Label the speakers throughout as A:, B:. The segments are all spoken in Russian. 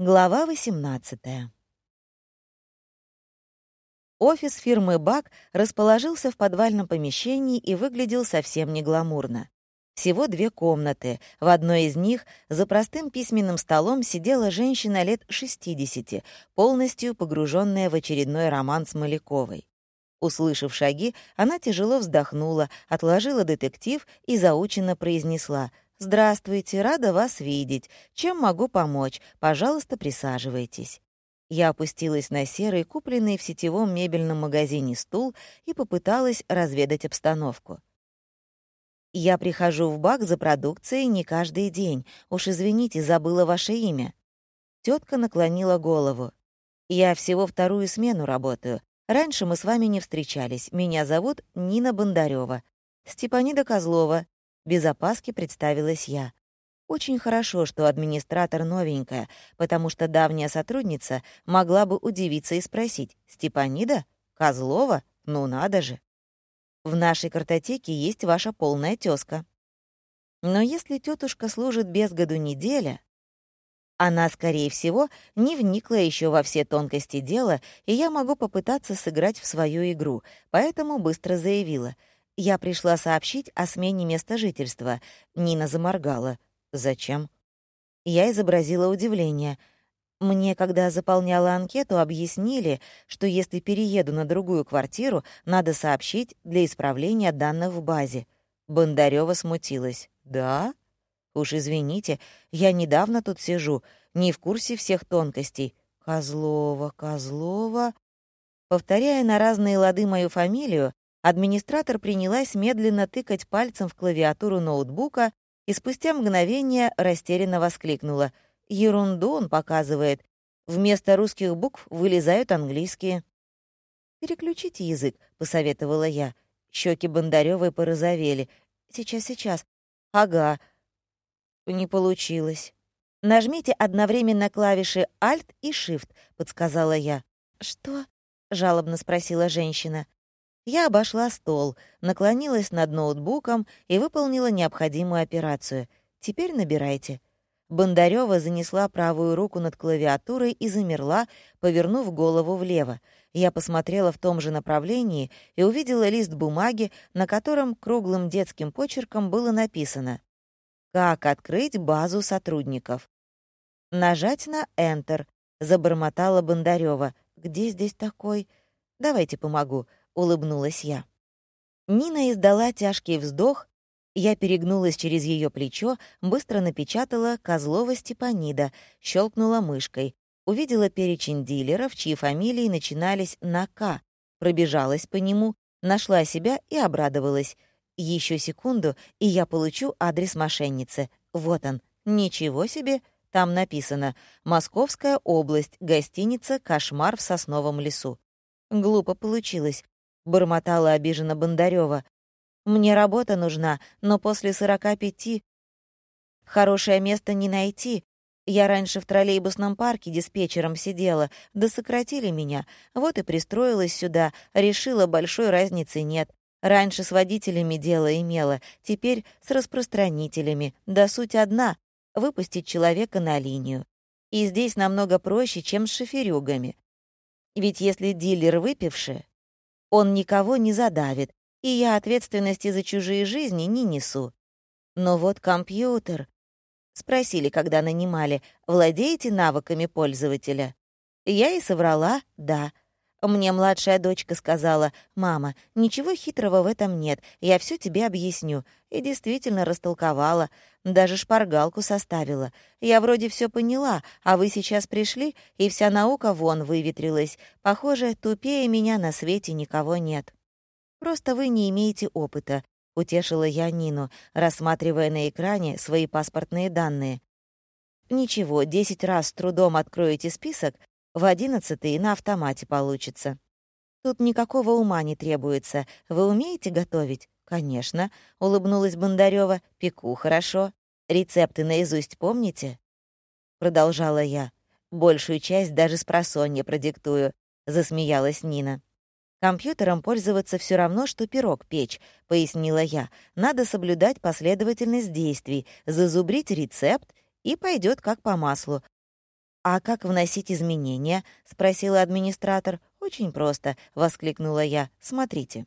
A: Глава 18. Офис фирмы «Бак» расположился в подвальном помещении и выглядел совсем не гламурно. Всего две комнаты. В одной из них за простым письменным столом сидела женщина лет 60, полностью погруженная в очередной роман с Маляковой. Услышав шаги, она тяжело вздохнула, отложила детектив и заученно произнесла — «Здравствуйте, рада вас видеть. Чем могу помочь? Пожалуйста, присаживайтесь». Я опустилась на серый, купленный в сетевом мебельном магазине стул и попыталась разведать обстановку. «Я прихожу в бак за продукцией не каждый день. Уж извините, забыла ваше имя». Тетка наклонила голову. «Я всего вторую смену работаю. Раньше мы с вами не встречались. Меня зовут Нина Бондарева. Степанида Козлова, без опаски представилась я. Очень хорошо, что администратор новенькая, потому что давняя сотрудница могла бы удивиться и спросить, «Степанида? Козлова? Ну надо же!» В нашей картотеке есть ваша полная тезка. Но если тетушка служит без году неделя, она, скорее всего, не вникла еще во все тонкости дела, и я могу попытаться сыграть в свою игру, поэтому быстро заявила — я пришла сообщить о смене места жительства. Нина заморгала. Зачем? Я изобразила удивление. Мне, когда заполняла анкету, объяснили, что если перееду на другую квартиру, надо сообщить для исправления данных в базе. Бондарёва смутилась. «Да? Уж извините, я недавно тут сижу, не в курсе всех тонкостей. Козлова, Козлова...» Повторяя на разные лады мою фамилию, Администратор принялась медленно тыкать пальцем в клавиатуру ноутбука и спустя мгновение растерянно воскликнула. «Ерунду он показывает. Вместо русских букв вылезают английские». «Переключите язык», — посоветовала я. Щеки Бондарёвой порозовели. «Сейчас, сейчас. Ага. Не получилось». «Нажмите одновременно клавиши Alt и Shift», — подсказала я. «Что?» — жалобно спросила женщина. Я обошла стол, наклонилась над ноутбуком и выполнила необходимую операцию. «Теперь набирайте». Бондарёва занесла правую руку над клавиатурой и замерла, повернув голову влево. Я посмотрела в том же направлении и увидела лист бумаги, на котором круглым детским почерком было написано «Как открыть базу сотрудников». «Нажать на Enter», — забормотала Бондарёва. «Где здесь такой?» «Давайте помогу улыбнулась я. Нина издала тяжкий вздох, я перегнулась через ее плечо, быстро напечатала «Козлова Степанида», щелкнула мышкой, увидела перечень дилеров, чьи фамилии начинались на «К», пробежалась по нему, нашла себя и обрадовалась. Еще секунду, и я получу адрес мошенницы. Вот он. Ничего себе! Там написано «Московская область, гостиница «Кошмар в сосновом лесу». Глупо получилось бормотала обиженно Бондарёва. Мне работа нужна, но после сорока пяти хорошее место не найти. Я раньше в троллейбусном парке диспетчером сидела, да сократили меня. Вот и пристроилась сюда, решила, большой разницы нет. Раньше с водителями дело имела, теперь с распространителями. Да суть одна — выпустить человека на линию. И здесь намного проще, чем с шоферюгами. Ведь если дилер выпивший, он никого не задавит, и я ответственности за чужие жизни не несу. Но вот компьютер. Спросили, когда нанимали, владеете навыками пользователя? Я и соврала «да». Мне младшая дочка сказала, «Мама, ничего хитрого в этом нет, я все тебе объясню». И действительно растолковала, даже шпаргалку составила. Я вроде все поняла, а вы сейчас пришли, и вся наука вон выветрилась. Похоже, тупее меня на свете никого нет. Просто вы не имеете опыта, — утешила я Нину, рассматривая на экране свои паспортные данные. «Ничего, десять раз с трудом откроете список, в одиннадцатый на автомате получится. Тут никакого ума не требуется. Вы умеете готовить? Конечно, улыбнулась Бондарёва. Пеку хорошо. Рецепты наизусть помните? Продолжала я. Большую часть даже с просонья продиктую, засмеялась Нина. Компьютером пользоваться все равно, что пирог печь, пояснила я. Надо соблюдать последовательность действий, зазубрить рецепт, и пойдет как по маслу. «А как вносить изменения?» — спросила администратор. «Очень просто», — воскликнула я. «Смотрите».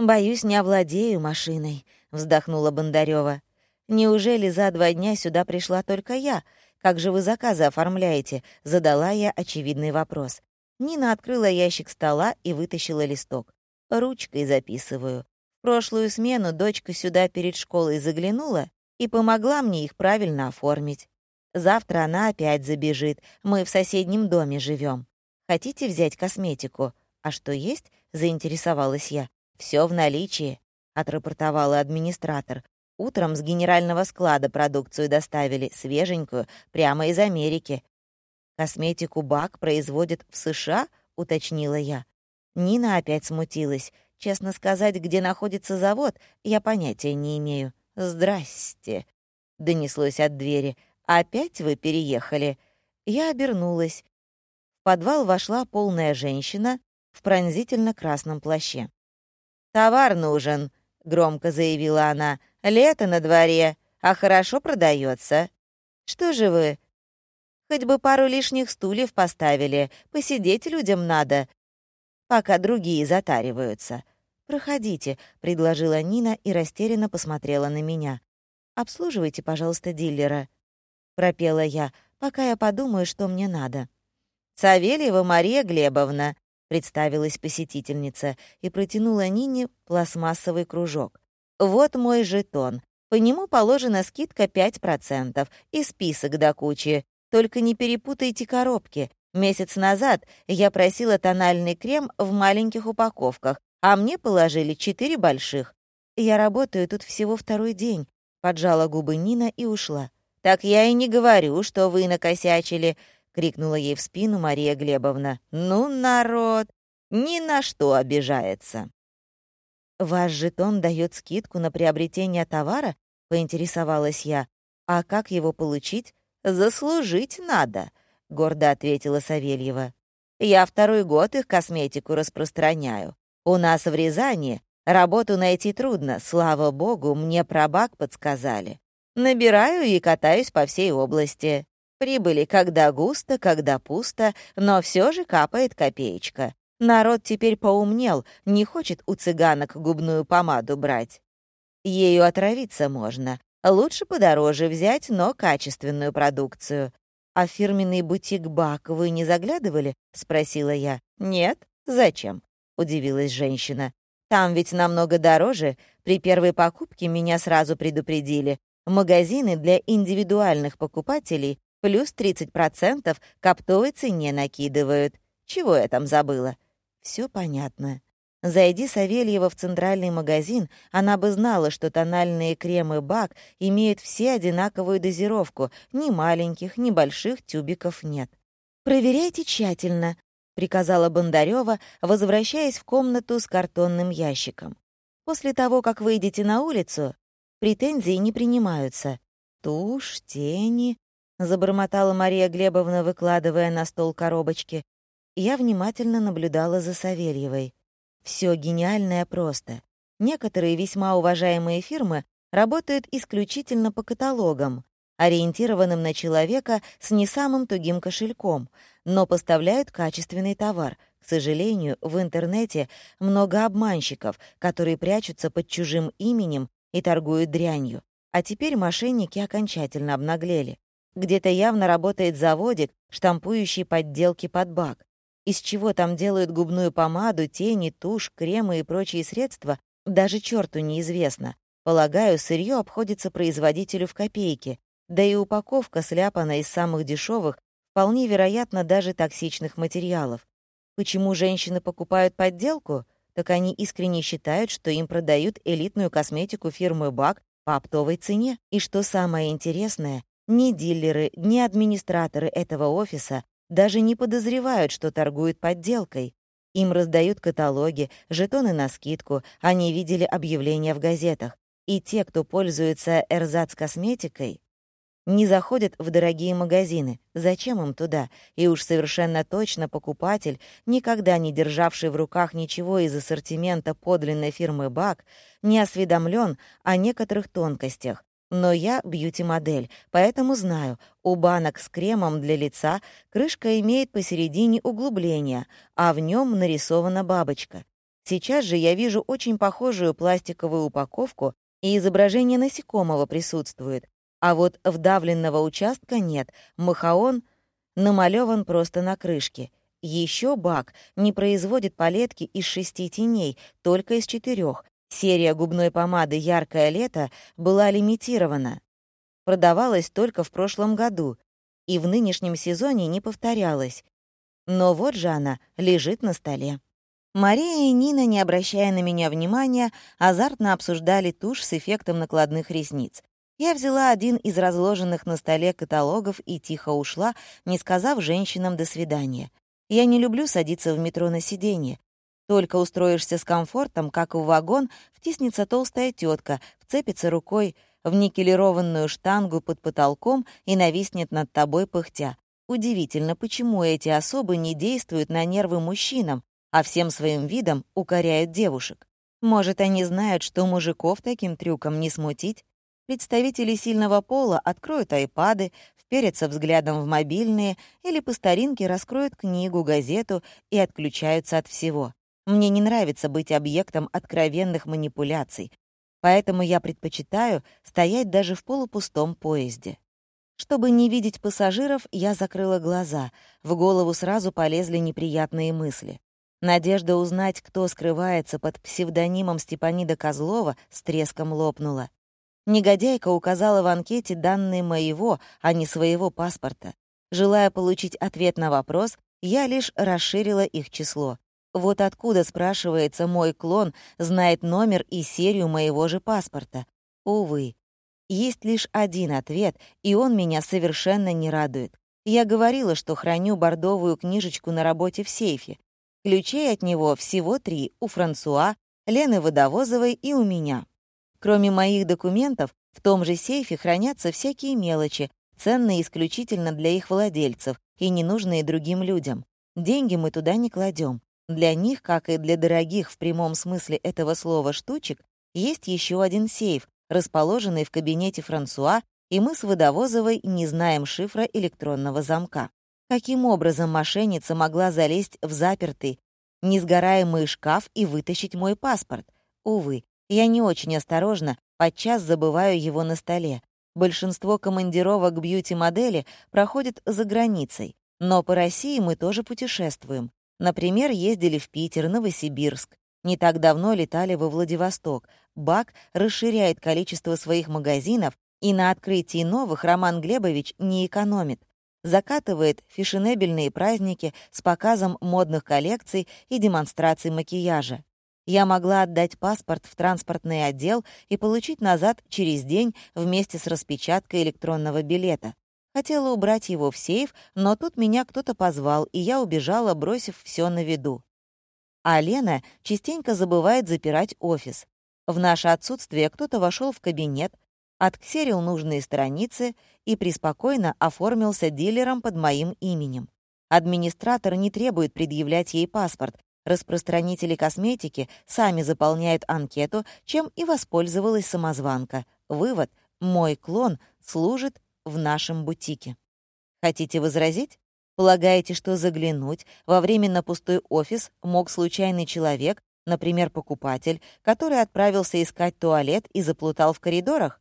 A: «Боюсь, не овладею машиной», — вздохнула Бондарёва. «Неужели за два дня сюда пришла только я? Как же вы заказы оформляете?» — задала я очевидный вопрос. Нина открыла ящик стола и вытащила листок. «Ручкой записываю. Прошлую смену дочка сюда перед школой заглянула и помогла мне их правильно оформить. Завтра она опять забежит. Мы в соседнем доме живем. Хотите взять косметику? А что есть? Заинтересовалась я. Все в наличии, отрапортовала администратор. Утром с генерального склада продукцию доставили, свеженькую, прямо из Америки. Косметику БАК производят в США, уточнила я. Нина опять смутилась. Честно сказать, где находится завод, я понятия не имею. «Здрасте», — донеслось от двери. «Опять вы переехали?» Я обернулась. В подвал вошла полная женщина в пронзительно-красном плаще. «Товар нужен», — громко заявила она. «Лето на дворе, а хорошо продается. Что же вы? Хоть бы пару лишних стульев поставили, посидеть людям надо, пока другие затариваются». «Проходите», — предложила Нина и растерянно посмотрела на меня. «Обслуживайте, пожалуйста, дилера» пропела я, пока я подумаю, что мне надо. «Савельева Мария Глебовна», — представилась посетительница и протянула Нине пластмассовый кружок. «Вот мой жетон. По нему положена скидка 5% и список до кучи. Только не перепутайте коробки. Месяц назад я просила тональный крем в маленьких упаковках, а мне положили четыре больших. Я работаю тут всего второй день», — поджала губы Нина и ушла. «Так я и не говорю, что вы накосячили», — крикнула ей в спину Мария Глебовна. «Ну, народ, ни на что обижается». «Ваш жетон дает скидку на приобретение товара?» — поинтересовалась я. «А как его получить?» «Заслужить надо», — гордо ответила Савельева. «Я второй год их косметику распространяю. У нас в Рязани работу найти трудно, слава богу, мне пробак подсказали. Набираю и катаюсь по всей области. Прибыли когда густо, когда пусто, но все же капает копеечка. Народ теперь поумнел, не хочет у цыганок губную помаду брать. Ею отравиться можно. Лучше подороже взять, но качественную продукцию. «А фирменный бутик Бак вы не заглядывали?» — спросила я. «Нет? Зачем?» — удивилась женщина. «Там ведь намного дороже. При первой покупке меня сразу предупредили. Магазины для индивидуальных покупателей плюс 30% к оптовой цене накидывают. Чего я там забыла? Все понятно. Зайди Савельева в центральный магазин, она бы знала, что тональные кремы БАК имеют все одинаковую дозировку, ни маленьких, ни больших тюбиков нет. «Проверяйте тщательно», — приказала Бондарева, возвращаясь в комнату с картонным ящиком. «После того, как выйдете на улицу, Претензии не принимаются. Тушь, тени, забормотала Мария Глебовна, выкладывая на стол коробочки. Я внимательно наблюдала за Савельевой. Все гениальное просто. Некоторые весьма уважаемые фирмы работают исключительно по каталогам, ориентированным на человека с не самым тугим кошельком, но поставляют качественный товар. К сожалению, в интернете много обманщиков, которые прячутся под чужим именем и торгуют дрянью. А теперь мошенники окончательно обнаглели. Где-то явно работает заводик, штампующий подделки под бак. Из чего там делают губную помаду, тени, тушь, кремы и прочие средства, даже черту неизвестно. Полагаю, сырье обходится производителю в копейки, да и упаковка сляпана из самых дешевых, вполне вероятно, даже токсичных материалов. Почему женщины покупают подделку? так они искренне считают, что им продают элитную косметику фирмы БАК по оптовой цене. И что самое интересное, ни дилеры, ни администраторы этого офиса даже не подозревают, что торгуют подделкой. Им раздают каталоги, жетоны на скидку, они видели объявления в газетах. И те, кто пользуется эрзац-косметикой, не заходят в дорогие магазины. Зачем им туда? И уж совершенно точно покупатель, никогда не державший в руках ничего из ассортимента подлинной фирмы «Бак», не осведомлен о некоторых тонкостях. Но я бьюти-модель, поэтому знаю, у банок с кремом для лица крышка имеет посередине углубление, а в нем нарисована бабочка. Сейчас же я вижу очень похожую пластиковую упаковку, и изображение насекомого присутствует, а вот вдавленного участка нет, махаон намалеван просто на крышке. Еще бак не производит палетки из шести теней, только из четырех. Серия губной помады «Яркое лето» была лимитирована. Продавалась только в прошлом году и в нынешнем сезоне не повторялась. Но вот же она лежит на столе. Мария и Нина, не обращая на меня внимания, азартно обсуждали тушь с эффектом накладных ресниц. Я взяла один из разложенных на столе каталогов и тихо ушла, не сказав женщинам «до свидания». Я не люблю садиться в метро на сиденье. Только устроишься с комфортом, как в вагон, втиснется толстая тетка, вцепится рукой в никелированную штангу под потолком и нависнет над тобой пыхтя. Удивительно, почему эти особы не действуют на нервы мужчинам, а всем своим видом укоряют девушек. Может, они знают, что мужиков таким трюком не смутить? Представители сильного пола откроют айпады, вперятся взглядом в мобильные или по старинке раскроют книгу, газету и отключаются от всего. Мне не нравится быть объектом откровенных манипуляций, поэтому я предпочитаю стоять даже в полупустом поезде. Чтобы не видеть пассажиров, я закрыла глаза, в голову сразу полезли неприятные мысли. Надежда узнать, кто скрывается под псевдонимом Степанида Козлова, с треском лопнула. Негодяйка указала в анкете данные моего, а не своего паспорта. Желая получить ответ на вопрос, я лишь расширила их число. Вот откуда, спрашивается, мой клон знает номер и серию моего же паспорта. Увы, есть лишь один ответ, и он меня совершенно не радует. Я говорила, что храню бордовую книжечку на работе в сейфе. Ключей от него всего три — у Франсуа, Лены Водовозовой и у меня. Кроме моих документов, в том же сейфе хранятся всякие мелочи, ценные исключительно для их владельцев и ненужные другим людям. Деньги мы туда не кладем. Для них, как и для дорогих в прямом смысле этого слова штучек, есть еще один сейф, расположенный в кабинете Франсуа, и мы с Водовозовой не знаем шифра электронного замка. Каким образом мошенница могла залезть в запертый, несгораемый шкаф и вытащить мой паспорт? Увы, я не очень осторожна, подчас забываю его на столе. Большинство командировок бьюти-модели проходят за границей, но по России мы тоже путешествуем. Например, ездили в Питер, Новосибирск. Не так давно летали во Владивосток. БАК расширяет количество своих магазинов, и на открытии новых Роман Глебович не экономит. Закатывает фешенебельные праздники с показом модных коллекций и демонстрацией макияжа. Я могла отдать паспорт в транспортный отдел и получить назад через день вместе с распечаткой электронного билета. Хотела убрать его в сейф, но тут меня кто-то позвал, и я убежала, бросив все на виду. А Лена частенько забывает запирать офис. В наше отсутствие кто-то вошел в кабинет, отксерил нужные страницы и преспокойно оформился дилером под моим именем. Администратор не требует предъявлять ей паспорт, Распространители косметики сами заполняют анкету, чем и воспользовалась самозванка. Вывод — мой клон служит в нашем бутике. Хотите возразить? Полагаете, что заглянуть во временно пустой офис мог случайный человек, например, покупатель, который отправился искать туалет и заплутал в коридорах?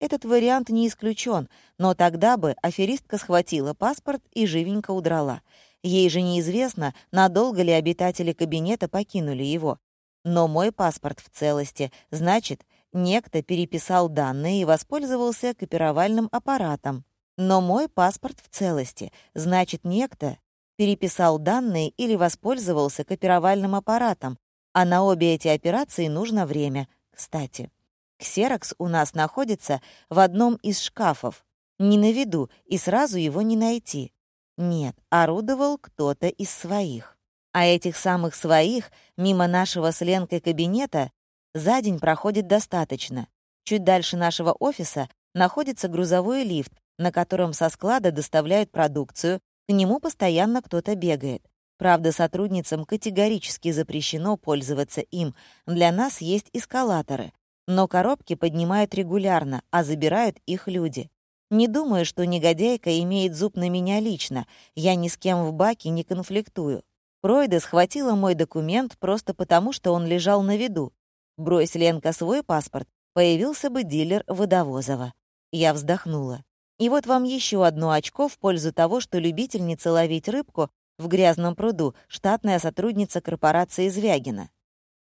A: Этот вариант не исключен, но тогда бы аферистка схватила паспорт и живенько удрала. Ей же неизвестно, надолго ли обитатели кабинета покинули его. Но мой паспорт в целости, значит, некто переписал данные и воспользовался копировальным аппаратом. Но мой паспорт в целости, значит, некто переписал данные или воспользовался копировальным аппаратом, а на обе эти операции нужно время. Кстати, ксерокс у нас находится в одном из шкафов, не на виду, и сразу его не найти. Нет, орудовал кто-то из своих. А этих самых своих мимо нашего с Ленкой кабинета за день проходит достаточно. Чуть дальше нашего офиса находится грузовой лифт, на котором со склада доставляют продукцию, к нему постоянно кто-то бегает. Правда, сотрудницам категорически запрещено пользоваться им. Для нас есть эскалаторы. Но коробки поднимают регулярно, а забирают их люди. Не думаю, что негодяйка имеет зуб на меня лично. Я ни с кем в баке не конфликтую. Пройда схватила мой документ просто потому, что он лежал на виду. Брось Ленка свой паспорт, появился бы дилер Водовозова. Я вздохнула. И вот вам еще одно очко в пользу того, что любительница ловить рыбку в грязном пруду — штатная сотрудница корпорации Звягина.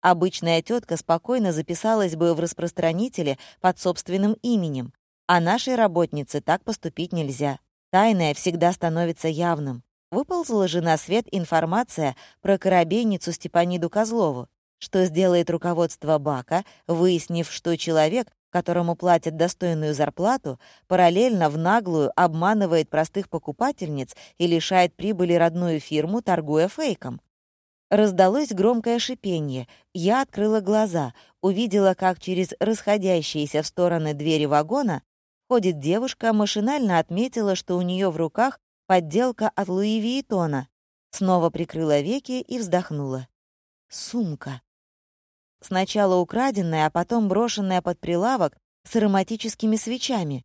A: Обычная тетка спокойно записалась бы в распространителе под собственным именем, а нашей работнице так поступить нельзя. Тайное всегда становится явным. Выползла же на свет информация про корабейницу Степаниду Козлову, что сделает руководство Бака, выяснив, что человек, которому платят достойную зарплату, параллельно в наглую обманывает простых покупательниц и лишает прибыли родную фирму, торгуя фейком. Раздалось громкое шипение. Я открыла глаза, увидела, как через расходящиеся в стороны двери вагона Ходит девушка, машинально отметила, что у нее в руках подделка от Луи Виетона. Снова прикрыла веки и вздохнула. Сумка. Сначала украденная, а потом брошенная под прилавок с ароматическими свечами.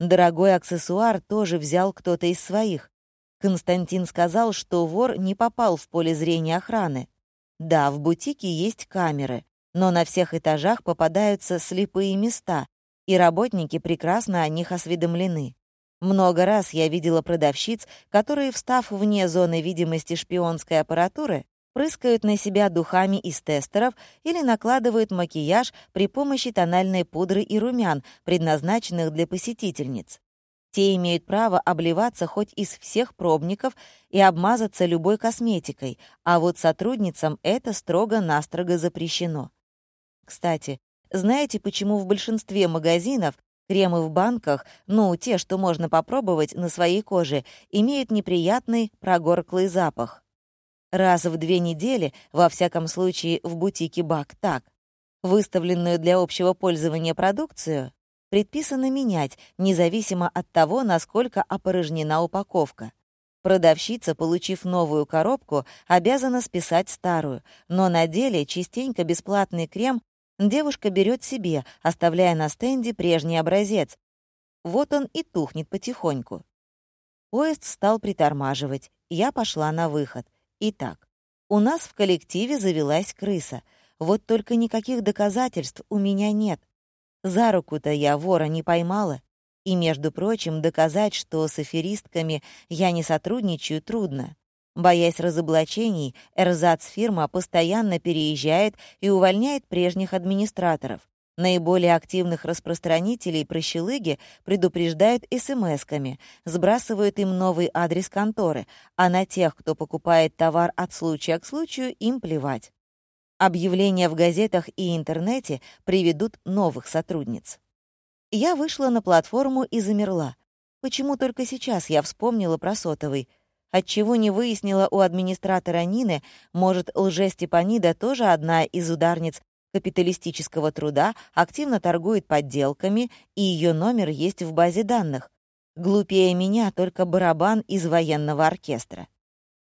A: Дорогой аксессуар тоже взял кто-то из своих. Константин сказал, что вор не попал в поле зрения охраны. Да, в бутике есть камеры, но на всех этажах попадаются слепые места, и работники прекрасно о них осведомлены. Много раз я видела продавщиц, которые, встав вне зоны видимости шпионской аппаратуры, прыскают на себя духами из тестеров или накладывают макияж при помощи тональной пудры и румян, предназначенных для посетительниц. Те имеют право обливаться хоть из всех пробников и обмазаться любой косметикой, а вот сотрудницам это строго-настрого запрещено. Кстати, знаете, почему в большинстве магазинов кремы в банках, ну, те, что можно попробовать на своей коже, имеют неприятный прогорклый запах? Раз в две недели, во всяком случае в бутике Бак так, выставленную для общего пользования продукцию, предписано менять, независимо от того, насколько опорожнена упаковка. Продавщица, получив новую коробку, обязана списать старую, но на деле частенько бесплатный крем девушка берет себе, оставляя на стенде прежний образец. Вот он и тухнет потихоньку. Поезд стал притормаживать, я пошла на выход. Итак, у нас в коллективе завелась крыса. Вот только никаких доказательств у меня нет. За руку-то я вора не поймала. И, между прочим, доказать, что с аферистками я не сотрудничаю, трудно. Боясь разоблачений, эрзац-фирма постоянно переезжает и увольняет прежних администраторов. Наиболее активных распространителей прощелыги предупреждают СМС-ками, сбрасывают им новый адрес конторы, а на тех, кто покупает товар от случая к случаю, им плевать. Объявления в газетах и интернете приведут новых сотрудниц. Я вышла на платформу и замерла. Почему только сейчас я вспомнила про сотовый — Отчего не выяснила у администратора Нины, может, лже-Степанида тоже одна из ударниц капиталистического труда, активно торгует подделками, и ее номер есть в базе данных. Глупее меня только барабан из военного оркестра.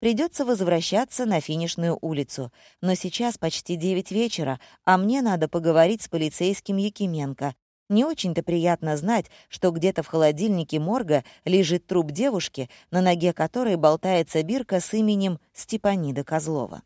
A: Придется возвращаться на финишную улицу. Но сейчас почти девять вечера, а мне надо поговорить с полицейским Якименко, не очень-то приятно знать, что где-то в холодильнике морга лежит труп девушки, на ноге которой болтается бирка с именем Степанида Козлова.